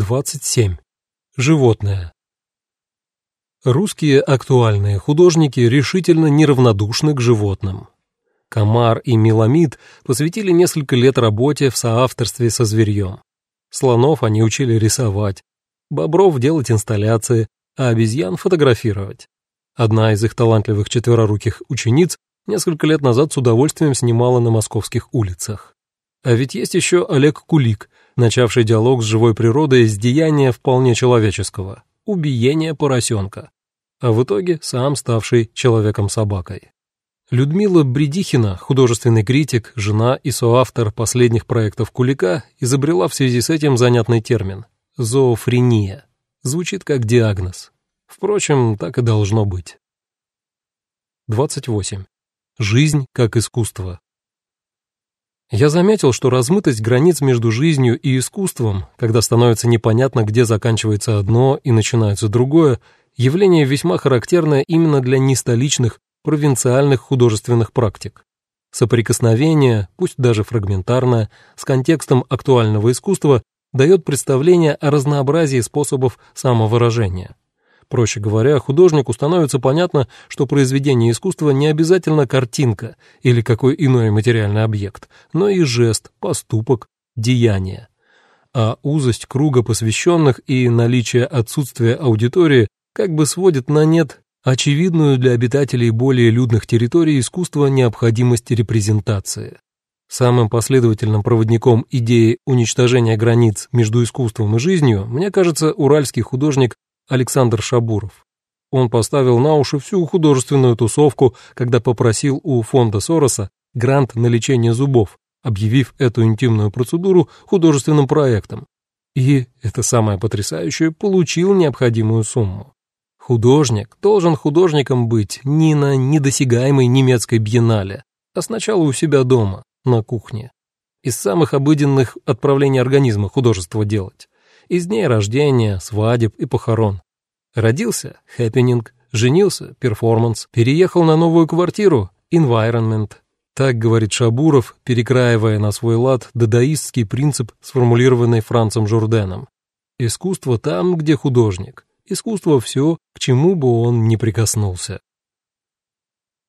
Ж. 27. Животное. Русские актуальные художники решительно неравнодушны к животным. Комар и Меламид посвятили несколько лет работе в соавторстве со зверьем. Слонов они учили рисовать, бобров делать инсталляции, а обезьян фотографировать. Одна из их талантливых четвероруких учениц несколько лет назад с удовольствием снимала на московских улицах. А ведь есть еще Олег Кулик, начавший диалог с живой природой с деяния вполне человеческого – убиения поросенка, а в итоге сам ставший человеком-собакой. Людмила Бредихина, художественный критик, жена и соавтор последних проектов Кулика, изобрела в связи с этим занятный термин – зоофрения. Звучит как диагноз. Впрочем, так и должно быть. 28. Жизнь как искусство. Я заметил, что размытость границ между жизнью и искусством, когда становится непонятно, где заканчивается одно и начинается другое, явление весьма характерное именно для нестоличных, провинциальных художественных практик. Соприкосновение, пусть даже фрагментарное, с контекстом актуального искусства дает представление о разнообразии способов самовыражения. Проще говоря, художнику становится понятно, что произведение искусства не обязательно картинка или какой иной материальный объект, но и жест, поступок, деяние. А узость круга посвященных и наличие отсутствия аудитории как бы сводит на нет очевидную для обитателей более людных территорий искусства необходимость репрезентации. Самым последовательным проводником идеи уничтожения границ между искусством и жизнью, мне кажется, уральский художник Александр Шабуров. Он поставил на уши всю художественную тусовку, когда попросил у фонда Сороса грант на лечение зубов, объявив эту интимную процедуру художественным проектом. И, это самое потрясающее, получил необходимую сумму. Художник должен художником быть не на недосягаемой немецкой биеннале, а сначала у себя дома, на кухне. Из самых обыденных отправлений организма художество делать из дней рождения, свадеб и похорон. Родился — хэппенинг, женился — перформанс, переехал на новую квартиру — environment. Так говорит Шабуров, перекраивая на свой лад дадаистский принцип, сформулированный Францем Журденом. Искусство там, где художник. Искусство все, к чему бы он ни прикоснулся.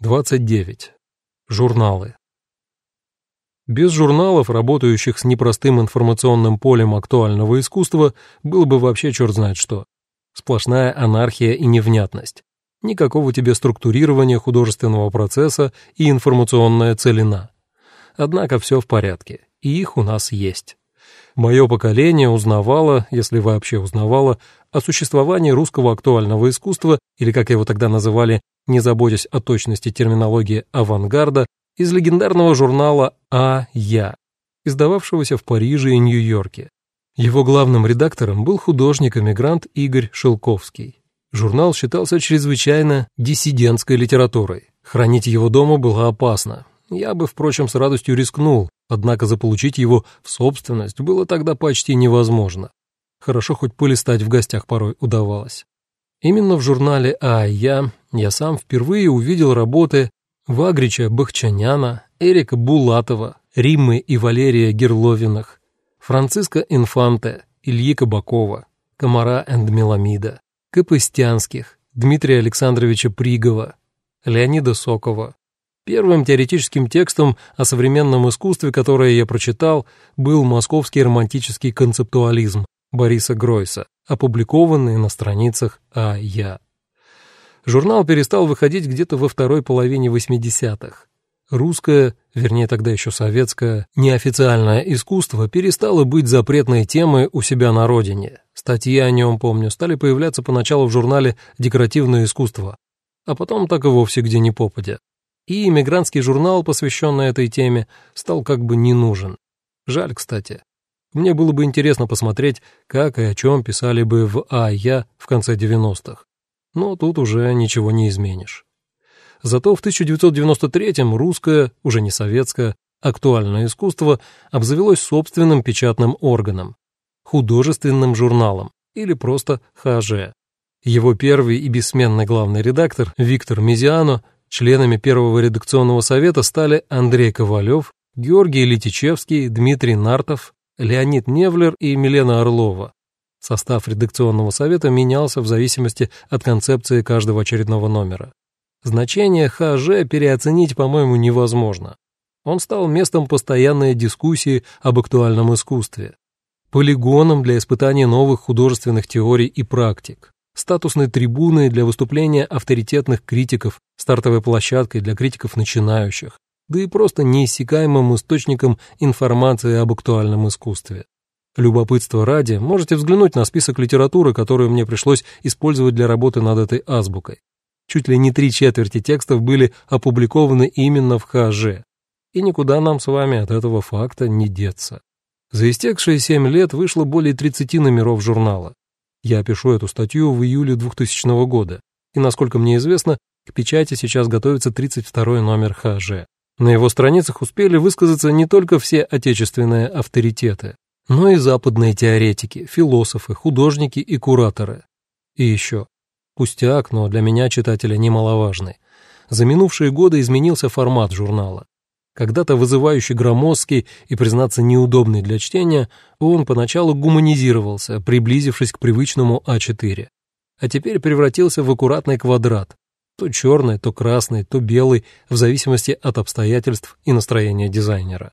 29. Журналы. Без журналов, работающих с непростым информационным полем актуального искусства, было бы вообще черт знает что. Сплошная анархия и невнятность. Никакого тебе структурирования художественного процесса и информационная целина. Однако все в порядке, и их у нас есть. Мое поколение узнавало, если вообще узнавало, о существовании русского актуального искусства, или, как его тогда называли, не заботясь о точности терминологии авангарда, из легендарного журнала «А. Я», издававшегося в Париже и Нью-Йорке. Его главным редактором был художник-эмигрант Игорь Шелковский. Журнал считался чрезвычайно диссидентской литературой. Хранить его дома было опасно. Я бы, впрочем, с радостью рискнул, однако заполучить его в собственность было тогда почти невозможно. Хорошо хоть полистать в гостях порой удавалось. Именно в журнале «А я» я сам впервые увидел работы Вагрича Бахчаняна, Эрика Булатова, Риммы и Валерия Герловиных, Франциска Инфанте, Ильи Кабакова, Комара энд Меламида, Капыстянских, Дмитрия Александровича Пригова, Леонида Сокова. Первым теоретическим текстом о современном искусстве, которое я прочитал, был «Московский романтический концептуализм» Бориса Гройса, опубликованный на страницах «А я». Журнал перестал выходить где-то во второй половине 80-х. Русское, вернее тогда еще советское, неофициальное искусство перестало быть запретной темой у себя на родине. Статьи о нем, помню, стали появляться поначалу в журнале «Декоративное искусство», а потом так и вовсе где ни попадя. И иммигрантский журнал, посвященный этой теме, стал как бы не нужен. Жаль, кстати. Мне было бы интересно посмотреть, как и о чем писали бы в «А я» в конце 90-х но тут уже ничего не изменишь. Зато в 1993-м русское, уже не советское, актуальное искусство обзавелось собственным печатным органом – художественным журналом или просто ХЖ. Его первый и бессменный главный редактор Виктор Мизиано, членами первого редакционного совета стали Андрей Ковалев, Георгий Летичевский, Дмитрий Нартов, Леонид Невлер и Милена Орлова. Состав редакционного совета менялся в зависимости от концепции каждого очередного номера. Значение ХЖ переоценить, по-моему, невозможно. Он стал местом постоянной дискуссии об актуальном искусстве, полигоном для испытания новых художественных теорий и практик, статусной трибуной для выступления авторитетных критиков, стартовой площадкой для критиков начинающих, да и просто неиссякаемым источником информации об актуальном искусстве. Любопытство ради, можете взглянуть на список литературы, которую мне пришлось использовать для работы над этой азбукой. Чуть ли не три четверти текстов были опубликованы именно в ХЖ, и никуда нам с вами от этого факта не деться. За истекшие семь лет вышло более 30 номеров журнала. Я пишу эту статью в июле 2000 года, и, насколько мне известно, к печати сейчас готовится 32 номер ХЖ. На его страницах успели высказаться не только все отечественные авторитеты, но и западные теоретики, философы, художники и кураторы. И еще. Пустяк, но для меня читателя немаловажный. За минувшие годы изменился формат журнала. Когда-то вызывающий громоздкий и, признаться, неудобный для чтения, он поначалу гуманизировался, приблизившись к привычному А4. А теперь превратился в аккуратный квадрат, то черный, то красный, то белый, в зависимости от обстоятельств и настроения дизайнера.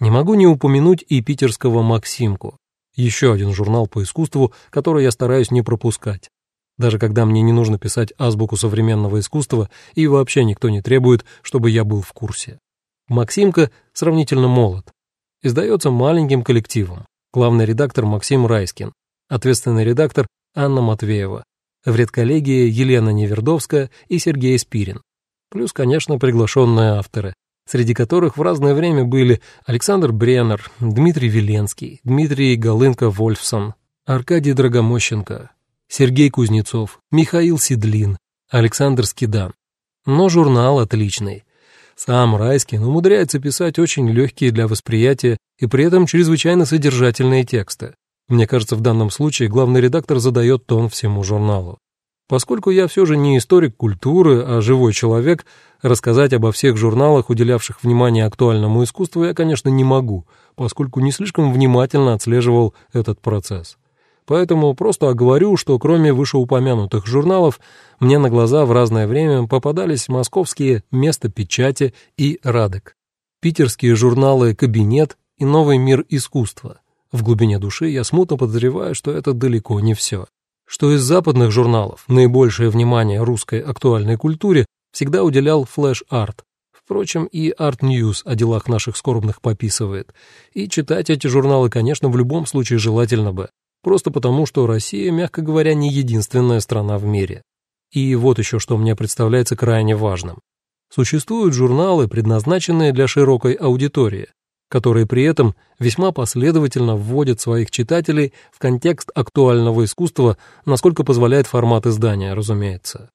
Не могу не упомянуть и питерского «Максимку», еще один журнал по искусству, который я стараюсь не пропускать. Даже когда мне не нужно писать азбуку современного искусства и вообще никто не требует, чтобы я был в курсе. Максимка сравнительно молод. Издается маленьким коллективом. Главный редактор Максим Райскин, ответственный редактор Анна Матвеева, в редколлегии Елена Невердовская и Сергей Спирин. Плюс, конечно, приглашенные авторы, среди которых в разное время были Александр Бреннер, Дмитрий Веленский, Дмитрий Голынко-Вольфсон, Аркадий Драгомощенко, Сергей Кузнецов, Михаил Седлин, Александр Скидан. Но журнал отличный. Сам Райскин умудряется писать очень легкие для восприятия и при этом чрезвычайно содержательные тексты. Мне кажется, в данном случае главный редактор задает тон всему журналу. Поскольку я все же не историк культуры, а живой человек, рассказать обо всех журналах, уделявших внимание актуальному искусству, я, конечно, не могу, поскольку не слишком внимательно отслеживал этот процесс. Поэтому просто оговорю, что кроме вышеупомянутых журналов, мне на глаза в разное время попадались московские «Место печати» и «Радек», питерские журналы «Кабинет» и «Новый мир искусства». В глубине души я смутно подозреваю, что это далеко не все. Что из западных журналов наибольшее внимание русской актуальной культуре всегда уделял Flash Art. Впрочем, и Art News о делах наших скорбных пописывает. И читать эти журналы, конечно, в любом случае желательно бы просто потому, что Россия, мягко говоря, не единственная страна в мире. И вот еще что мне представляется крайне важным. Существуют журналы, предназначенные для широкой аудитории, которые при этом весьма последовательно вводят своих читателей в контекст актуального искусства, насколько позволяет формат издания, разумеется.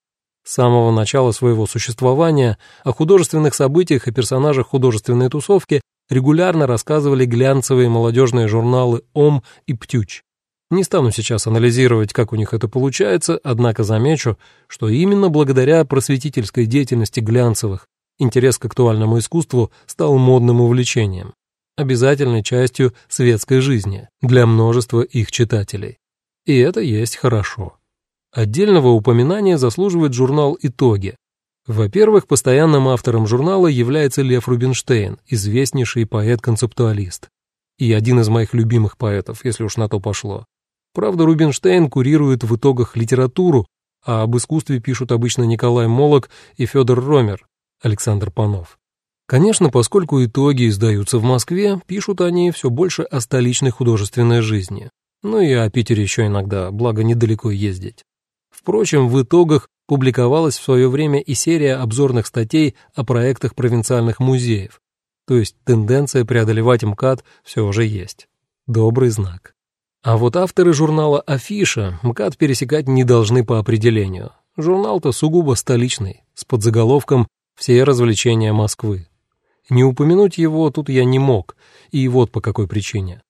С самого начала своего существования о художественных событиях и персонажах художественной тусовки регулярно рассказывали глянцевые молодежные журналы «Ом» и «Птюч». Не стану сейчас анализировать, как у них это получается, однако замечу, что именно благодаря просветительской деятельности глянцевых интерес к актуальному искусству стал модным увлечением, обязательной частью светской жизни для множества их читателей. И это есть хорошо. Отдельного упоминания заслуживает журнал «Итоги». Во-первых, постоянным автором журнала является Лев Рубинштейн, известнейший поэт-концептуалист. И один из моих любимых поэтов, если уж на то пошло. Правда, Рубинштейн курирует в итогах литературу, а об искусстве пишут обычно Николай Молок и Федор Ромер, Александр Панов. Конечно, поскольку итоги издаются в Москве, пишут они все больше о столичной художественной жизни. Ну и о Питере еще иногда, благо недалеко ездить. Впрочем, в итогах публиковалась в свое время и серия обзорных статей о проектах провинциальных музеев, то есть тенденция преодолевать МКАД все же есть. Добрый знак. А вот авторы журнала «Афиша» МКАД пересекать не должны по определению. Журнал-то сугубо столичный, с подзаголовком «Все развлечения Москвы». Не упомянуть его тут я не мог, и вот по какой причине.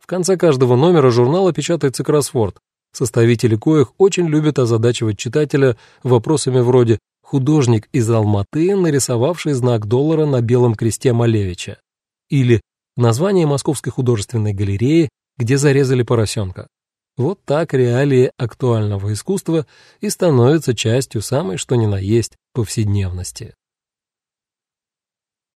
В конце каждого номера журнала печатается кроссворд, составители коих очень любят озадачивать читателя вопросами вроде «Художник из Алматы, нарисовавший знак доллара на белом кресте Малевича» или название Московской художественной галереи, где зарезали поросенка. Вот так реалии актуального искусства и становятся частью самой что ни на есть повседневности.